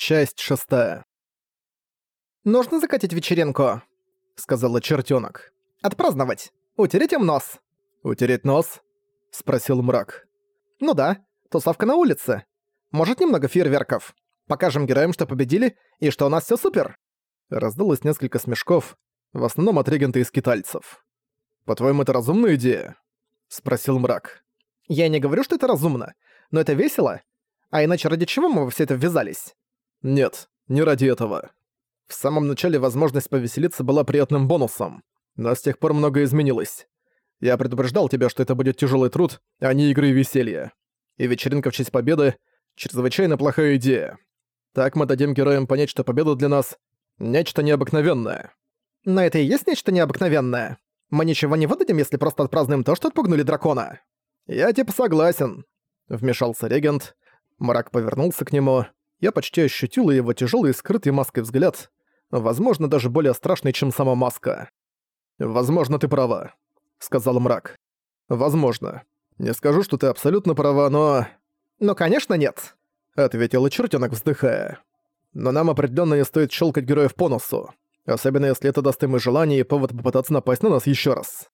Часть шестая. «Нужно закатить вечеринку», — сказала чертёнок. «Отпраздновать. Утереть им нос». «Утереть нос?» — спросил мрак. «Ну да, тусовка на улице. Может, немного фейерверков. Покажем героям, что победили, и что у нас всё супер». Раздалось несколько смешков, в основном от регента и скитальцев. «По-твоему, это разумная идея?» — спросил мрак. «Я не говорю, что это разумно, но это весело. А иначе ради чего мы во все это ввязались?» Нет, не ради этого. В самом начале возможность повеселиться была приятным бонусом, но с тех пор многое изменилось. Я предупреждал тебя, что это будет тяжелый труд, а не игры и веселье. И вечеринка в честь победы — чрезвычайно плохая идея. Так мы дадим героям понять, что победа для нас — нечто необыкновенное. Но это и есть нечто необыкновенное. Мы ничего не выдадим, если просто отпразднуем то, что отпугнули дракона. Я типа согласен. Вмешался регент. Мрак повернулся к нему я почти ощутила его тяжелый скрытый маской взгляд, возможно, даже более страшный, чем сама маска. «Возможно, ты права», — сказал мрак. «Возможно. Не скажу, что ты абсолютно права, но...» «Ну, конечно, нет», — ответил чертенок, вздыхая. «Но нам определенно не стоит щелкать героев по носу, особенно если это даст им и желание и повод попытаться напасть на нас еще раз».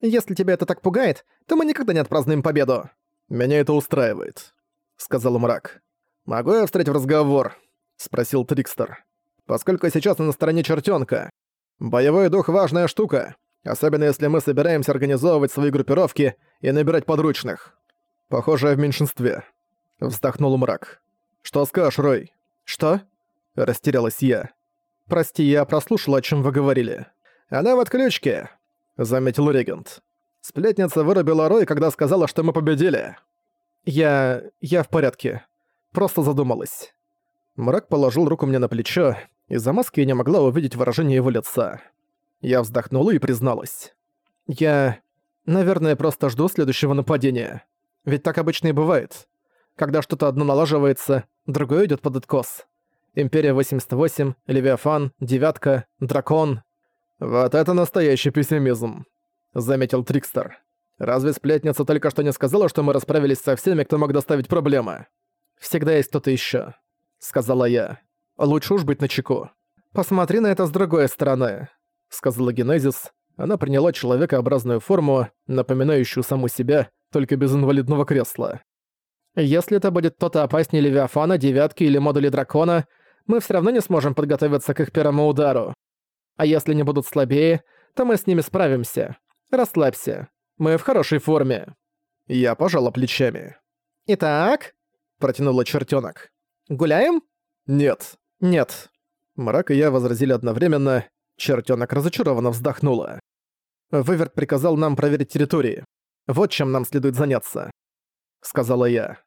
«Если тебя это так пугает, то мы никогда не отпразднуем победу». «Меня это устраивает», — сказал мрак. «Могу я встретить в разговор?» — спросил Трикстер. «Поскольку сейчас на стороне чертенка. Боевой дух — важная штука, особенно если мы собираемся организовывать свои группировки и набирать подручных. Похоже, я в меньшинстве». Вздохнул мрак. «Что скажешь, Рой?» «Что?» — растерялась я. «Прости, я прослушал, о чем вы говорили». «Она в отключке», — заметил регент. Сплетница вырубила Рой, когда сказала, что мы победили. «Я... я в порядке», Просто задумалась. Мрак положил руку мне на плечо, из-за маски я не могла увидеть выражение его лица. Я вздохнула и призналась. Я... Наверное, просто жду следующего нападения. Ведь так обычно и бывает. Когда что-то одно налаживается, другое идет под откос. Империя 88, Левиафан, Девятка, Дракон. «Вот это настоящий пессимизм», — заметил Трикстер. «Разве сплетница только что не сказала, что мы расправились со всеми, кто мог доставить проблемы?» Всегда есть кто-то еще, сказала я. Лучше уж быть начеку. Посмотри на это с другой стороны, сказала Генезис. Она приняла человекообразную форму, напоминающую саму себя, только без инвалидного кресла. Если это будет кто-то опаснее Левиафана, Девятки или модули Дракона, мы все равно не сможем подготовиться к их первому удару. А если они будут слабее, то мы с ними справимся. Расслабься. Мы в хорошей форме. Я пожала плечами. Итак, протянула чертенок. «Гуляем?» «Нет». «Нет». Мрак и я возразили одновременно. Чертенок разочарованно вздохнула. «Выверт приказал нам проверить территории. Вот чем нам следует заняться», — сказала я.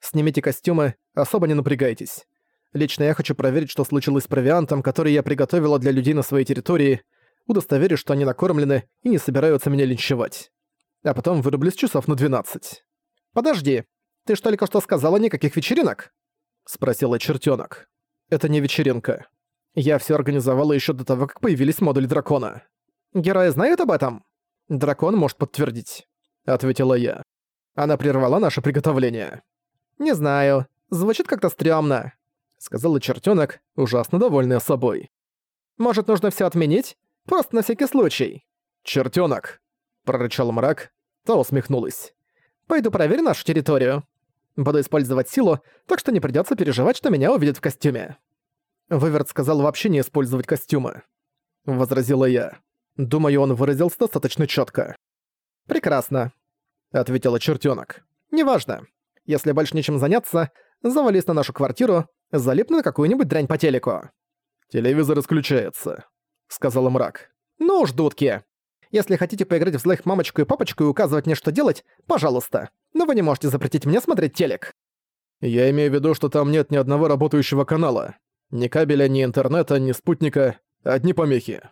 «Снимите костюмы, особо не напрягайтесь. Лично я хочу проверить, что случилось с провиантом, который я приготовила для людей на своей территории, удостоверюсь, что они накормлены и не собираются меня линчевать. А потом вырублюсь часов на 12. Подожди, ты ж только что сказала никаких вечеринок?» — спросила чертенок. «Это не вечеринка. Я все организовала еще до того, как появились модули дракона. Герои знают об этом?» «Дракон может подтвердить», — ответила я. Она прервала наше приготовление. «Не знаю. Звучит как-то стрёмно», — сказала чертенок, ужасно довольная собой. «Может, нужно все отменить? Просто на всякий случай». «Чертёнок», — прорычал мрак, та усмехнулась. «Пойду проверю нашу территорию. Буду использовать силу, так что не придётся переживать, что меня увидят в костюме». Выверт сказал вообще не использовать костюмы. Возразила я. Думаю, он выразился достаточно чётко. «Прекрасно», — ответила чертёнок. «Неважно. Если больше нечем заняться, завались на нашу квартиру, залипну на какую-нибудь дрянь по телеку». «Телевизор исключается», — сказала мрак. «Ну уж, дудки. Если хотите поиграть в злых мамочку и папочку и указывать мне, что делать, пожалуйста но вы не можете запретить мне смотреть телек». «Я имею в виду, что там нет ни одного работающего канала. Ни кабеля, ни интернета, ни спутника. Одни помехи».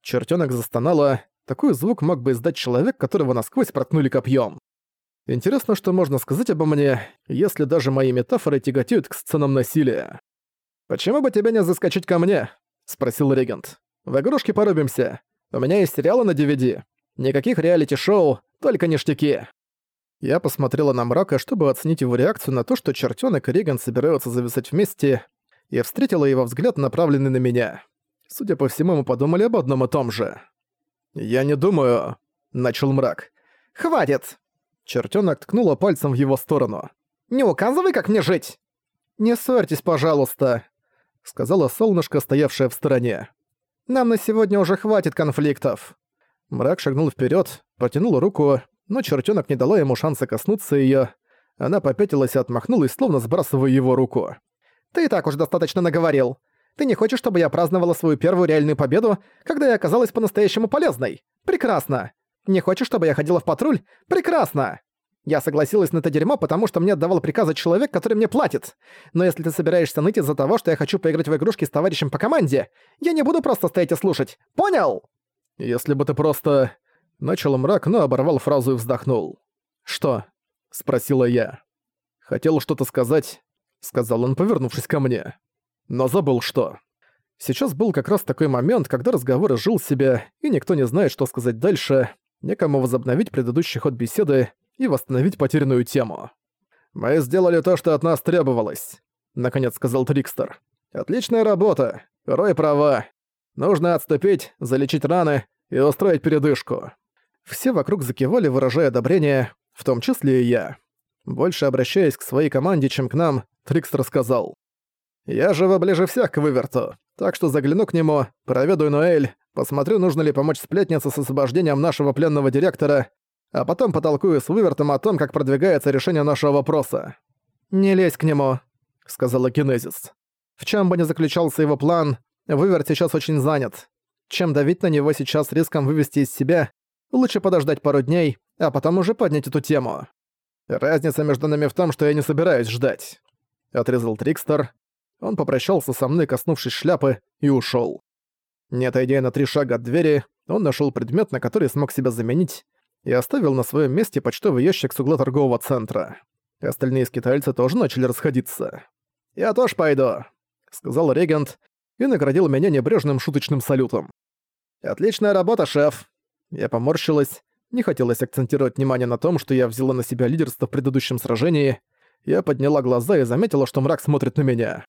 Чертёнок застонала. Такой звук мог бы издать человек, которого насквозь проткнули копьем. Интересно, что можно сказать обо мне, если даже мои метафоры тяготеют к сценам насилия. «Почему бы тебе не заскочить ко мне?» — спросил регент. «В игрушки порубимся. У меня есть сериалы на DVD. Никаких реалити-шоу, только ништяки». Я посмотрела на мрака, чтобы оценить его реакцию на то, что чертёнок и Реган собираются зависать вместе. и встретила его взгляд, направленный на меня. Судя по всему, мы подумали об одном и том же. «Я не думаю...» — начал мрак. «Хватит!» Чертёнок ткнула пальцем в его сторону. «Не указывай, как мне жить!» «Не ссорьтесь, пожалуйста», — сказала солнышко, стоявшее в стороне. «Нам на сегодня уже хватит конфликтов». Мрак шагнул вперед, протянул руку, но чертенок не дала ему шанса коснуться ее. Она попятилась и отмахнулась, словно сбрасывая его руку. «Ты и так уже достаточно наговорил. Ты не хочешь, чтобы я праздновала свою первую реальную победу, когда я оказалась по-настоящему полезной? Прекрасно! Не хочешь, чтобы я ходила в патруль? Прекрасно! Я согласилась на это дерьмо, потому что мне отдавал приказы человек, который мне платит. Но если ты собираешься ныть из-за того, что я хочу поиграть в игрушки с товарищем по команде, я не буду просто стоять и слушать. Понял? Если бы ты просто... Начал мрак, но оборвал фразу и вздохнул. «Что?» — спросила я. «Хотел что-то сказать», — сказал он, повернувшись ко мне. «Но забыл что». Сейчас был как раз такой момент, когда разговор изжил себя, и никто не знает, что сказать дальше, некому возобновить предыдущий ход беседы и восстановить потерянную тему. «Мы сделали то, что от нас требовалось», — наконец сказал Трикстер. «Отличная работа. Рой права. Нужно отступить, залечить раны и устроить передышку». Все вокруг закивали, выражая одобрение, в том числе и я. Больше обращаясь к своей команде, чем к нам, Трикстер сказал. «Я живу ближе всех к Выверту, так что загляну к нему, проведу Нуэль, посмотрю, нужно ли помочь сплетнице с освобождением нашего пленного директора, а потом потолкую с Вывертом о том, как продвигается решение нашего вопроса». «Не лезь к нему», — сказала Кинезис. «В чем бы ни заключался его план, Выверт сейчас очень занят. Чем давить на него сейчас риском вывести из себя, лучше подождать пару дней, а потом уже поднять эту тему. Разница между нами в том, что я не собираюсь ждать», — отрезал Трикстер. Он попрощался со мной, коснувшись шляпы, и ушёл. Не отойдя на три шага от двери, он нашёл предмет, на который смог себя заменить, и оставил на своем месте почтовый ящик с угла торгового центра. Остальные скитальцы тоже начали расходиться. «Я тоже пойду», — сказал регент, и наградил меня небрежным шуточным салютом. «Отличная работа, шеф!» Я поморщилась, не хотелось акцентировать внимание на том, что я взяла на себя лидерство в предыдущем сражении. Я подняла глаза и заметила, что мрак смотрит на меня.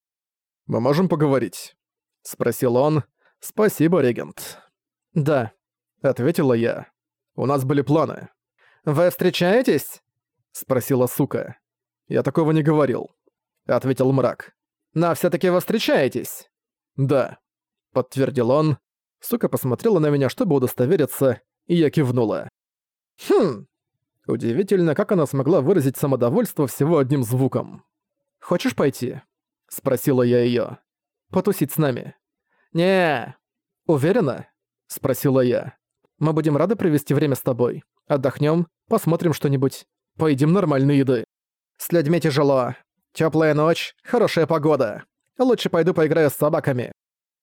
«Мы можем поговорить?» — спросил он. «Спасибо, регент». «Да», — ответила я. «У нас были планы». «Вы встречаетесь?» — спросила сука. «Я такого не говорил», — ответил мрак. «Но все таки вы встречаетесь?» «Да», — подтвердил он. Сука посмотрела на меня, чтобы удостовериться, и я кивнула. «Хм!» Удивительно, как она смогла выразить самодовольство всего одним звуком. «Хочешь пойти?» — спросила я её. «Потусить с нами?» не «Уверена?» — спросила я. «Мы будем рады провести время с тобой. Отдохнём, посмотрим что-нибудь, поедим нормальной еды. С людьми тяжело. Тёплая ночь, хорошая погода. Лучше пойду поиграю с собаками.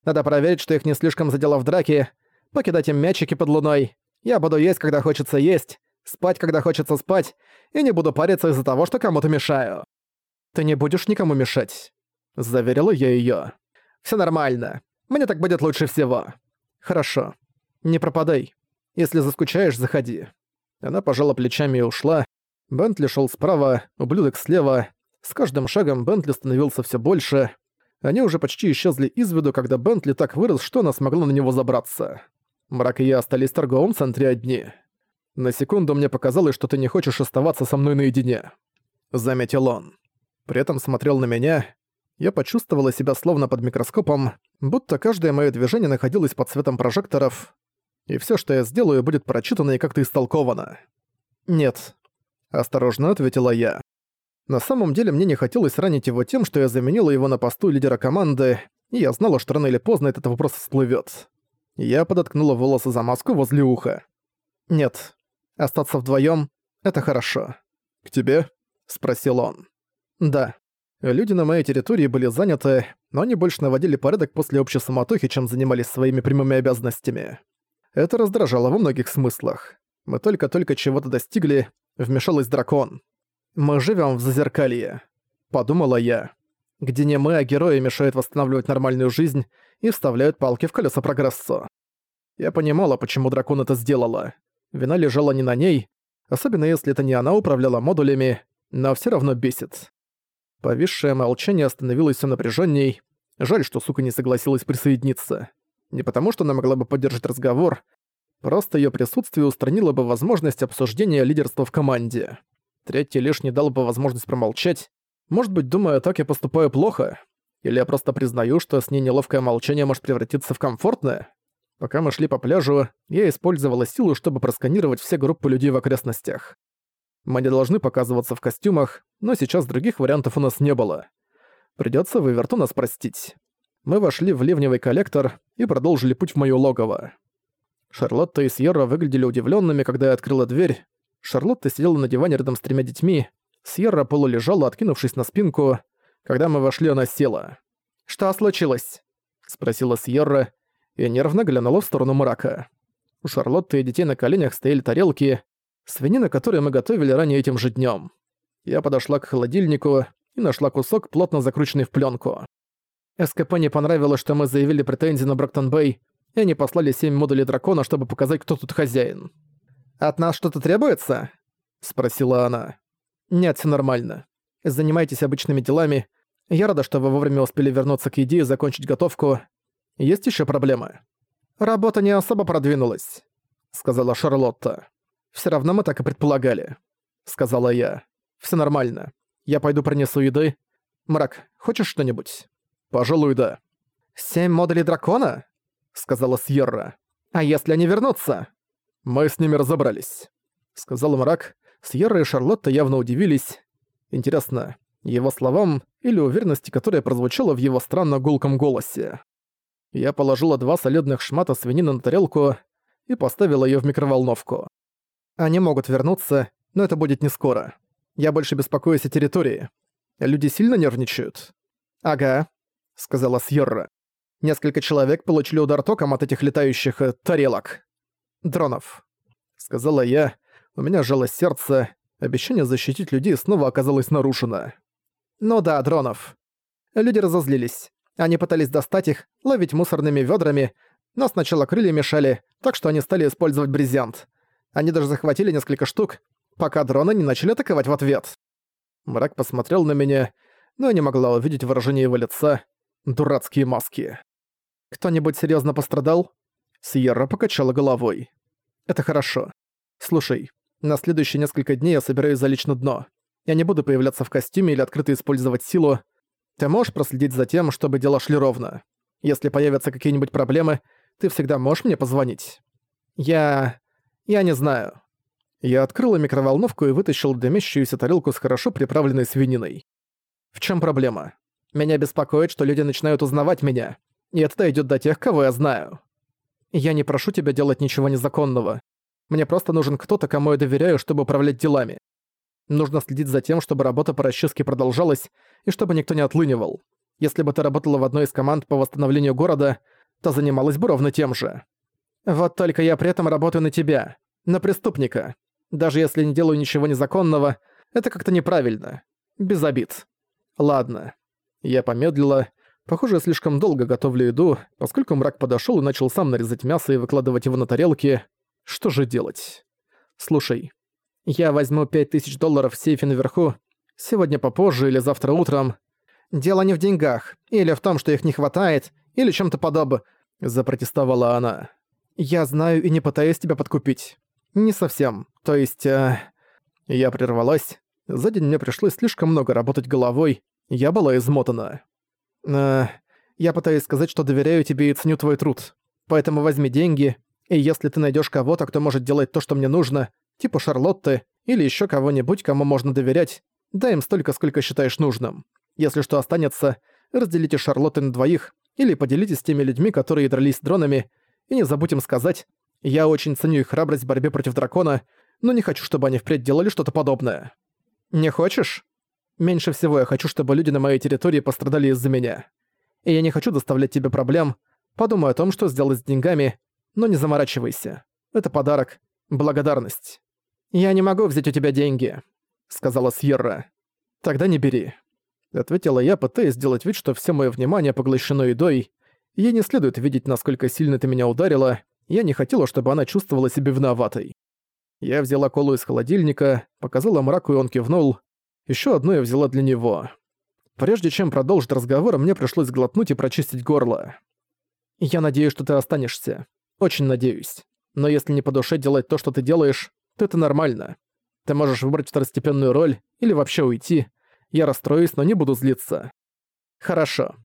Надо проверить, что их не слишком задело в драке, покидать им мячики под луной. Я буду есть, когда хочется есть, спать, когда хочется спать, и не буду париться из-за того, что кому-то мешаю. Ты не будешь никому мешать, заверила я её. Всё нормально. Мне так будет лучше всего. Хорошо. Не пропадай. Если заскучаешь, заходи. Она пожала плечами и ушла. Бентли шёл справа, ублюдок слева. С каждым шагом Бентли становился всё больше. Они уже почти исчезли из виду, когда Бентли так вырос, что она смогла на него забраться. Мрак и я остались в торговом центре одни. На секунду мне показалось, что ты не хочешь оставаться со мной наедине. Заметил он. При этом смотрел на меня. Я почувствовала себя словно под микроскопом, будто каждое мое движение находилось под светом прожекторов, и все, что я сделаю, будет прочитано и как-то истолковано. «Нет», — осторожно ответила я. На самом деле мне не хотелось ранить его тем, что я заменила его на посту лидера команды, и я знала, что рано или поздно этот вопрос всплывет. Я подоткнула волосы за маску возле уха. «Нет, остаться вдвоем это хорошо». «К тебе?» — спросил он. «Да. Люди на моей территории были заняты, но они больше наводили порядок после общей суматохи, чем занимались своими прямыми обязанностями. Это раздражало во многих смыслах. Мы только-только чего-то достигли, вмешалась дракон. «Мы живем в Зазеркалье», — подумала я. Где не мы, а герои мешают восстанавливать нормальную жизнь и вставляют палки в колеса прогрессу. Я понимала, почему дракон это сделала. Вина лежала не на ней, особенно если это не она управляла модулями, но все равно бесит. Повисшее молчание становилось все напряженней. Жаль, что сука не согласилась присоединиться. Не потому, что она могла бы поддержать разговор, просто ее присутствие устранило бы возможность обсуждения лидерства в команде. Третий лишь не дал бы возможность промолчать. Может быть, думая так, я поступаю плохо? Или я просто признаю, что с ней неловкое молчание может превратиться в комфортное? Пока мы шли по пляжу, я использовала силу, чтобы просканировать все группы людей в окрестностях. Мы не должны показываться в костюмах, но сейчас других вариантов у нас не было. Придётся Выверту нас. Мы вошли в ливневый коллектор и продолжили путь в моё логово. Шарлотта и Сьерра выглядели удивлёнными, когда я открыла дверь. Шарлотта сидела на диване рядом с тремя детьми. Сьерра полулежала, откинувшись на спинку. Когда мы вошли, она села. «Что случилось?» — спросила Сьерра и нервно глянула в сторону мрака. У Шарлотты и детей на коленях стояли тарелки, свинина, которую мы готовили ранее этим же днем. Я подошла к холодильнику и нашла кусок, плотно закрученный в пленку. СКП не понравилось, что мы заявили претензии на Брактон-Бэй, и они послали семь модулей дракона, чтобы показать, кто тут хозяин. «От нас что-то требуется?» — спросила она. «Нет, все нормально. Занимайтесь обычными делами. Я рада, что вы вовремя успели вернуться к еде и закончить готовку. Есть еще проблемы?» «Работа не особо продвинулась», — сказала Шарлотта. Все равно мы так и предполагали», — сказала я. Все нормально. Я пойду принесу еды. Мрак, хочешь что-нибудь?» «Пожалуй, да». «Семь модулей дракона?» — сказала Сьерра. «А если они вернутся?» «Мы с ними разобрались», — сказал Мрак. Сьерра и Шарлотта явно удивились. Интересно, его словам или уверенности, которая прозвучала в его странно гулком голосе. Я положила два солидных шмата свинины на тарелку и поставила ее в микроволновку. Они могут вернуться, но это будет не скоро. Я больше беспокоюсь о территории. Люди сильно нервничают. Ага, сказала Сьерра. Несколько человек получили удар током от этих летающих э, тарелок. Дронов. Сказала я. У меня сжалось сердце. Обещание защитить людей снова оказалось нарушено. Ну да, дронов. Люди разозлились. Они пытались достать их, ловить мусорными ведрами, но сначала крылья мешали, так что они стали использовать брезент. Они даже захватили несколько штук, пока дроны не начали атаковать в ответ. Мрак посмотрел на меня, но я не могла увидеть выражение его лица. Дурацкие маски. «Кто-нибудь серьезно пострадал?» Сьерра покачала головой. «Это хорошо. Слушай, на следующие несколько дней я собираюсь залечь на дно. Я не буду появляться в костюме или открыто использовать силу. Ты можешь проследить за тем, чтобы дела шли ровно? Если появятся какие-нибудь проблемы, ты всегда можешь мне позвонить. Я... Я не знаю. Я открыла микроволновку и вытащил дымящуюся тарелку с хорошо приправленной свининой. В чем проблема? Меня беспокоит, что люди начинают узнавать меня. И это идет до тех, кого я знаю. Я не прошу тебя делать ничего незаконного. Мне просто нужен кто-то, кому я доверяю, чтобы управлять делами. Нужно следить за тем, чтобы работа по расчистке продолжалась, и чтобы никто не отлынивал. Если бы ты работала в одной из команд по восстановлению города, то занималась бы ровно тем же. Вот только я при этом работаю на тебя, на преступника. Даже если не делаю ничего незаконного, это как-то неправильно. Без обид. Ладно. Я помедлила. Похоже, я слишком долго готовлю еду, поскольку мрак подошёл и начал сам нарезать мясо и выкладывать его на тарелки. Что же делать? Слушай, я возьму пять тысяч долларов в сейфе наверху, сегодня попозже или завтра утром. Дело не в деньгах, или в том, что их не хватает, или чем-то подобное, запротестовала она. «Я знаю и не пытаюсь тебя подкупить. Не совсем. То есть, э... Я прервалась. За день мне пришлось слишком много работать головой. Я была измотана. Э... Я пытаюсь сказать, что доверяю тебе и ценю твой труд. Поэтому возьми деньги, и если ты найдешь кого-то, кто может делать то, что мне нужно, типа Шарлотты, или еще кого-нибудь, кому можно доверять, дай им столько, сколько считаешь нужным. Если что останется, разделите Шарлотты на двоих, или поделитесь с теми людьми, которые дрались с дронами, и не забудь им сказать, я очень ценю их храбрость в борьбе против дракона, но не хочу, чтобы они впредь делали что-то подобное. Не хочешь? Меньше всего я хочу, чтобы люди на моей территории пострадали из-за меня. И я не хочу доставлять тебе проблем. Подумай о том, что сделать с деньгами, но не заморачивайся. Это подарок. Благодарность. «Я не могу взять у тебя деньги», — сказала Сьерра. «Тогда не бери», — ответила я, пытаясь сделать вид, что все мое внимание поглощено едой, Ей не следует видеть, насколько сильно ты меня ударила. Я не хотела, чтобы она чувствовала себя виноватой. Я взяла колу из холодильника, показала мраку, и он кивнул. Ещё одну я взяла для него. Прежде чем продолжить разговор, мне пришлось глотнуть и прочистить горло. «Я надеюсь, что ты останешься. Очень надеюсь. Но если не по душе делать то, что ты делаешь, то это нормально. Ты можешь выбрать второстепенную роль или вообще уйти. Я расстроюсь, но не буду злиться». «Хорошо.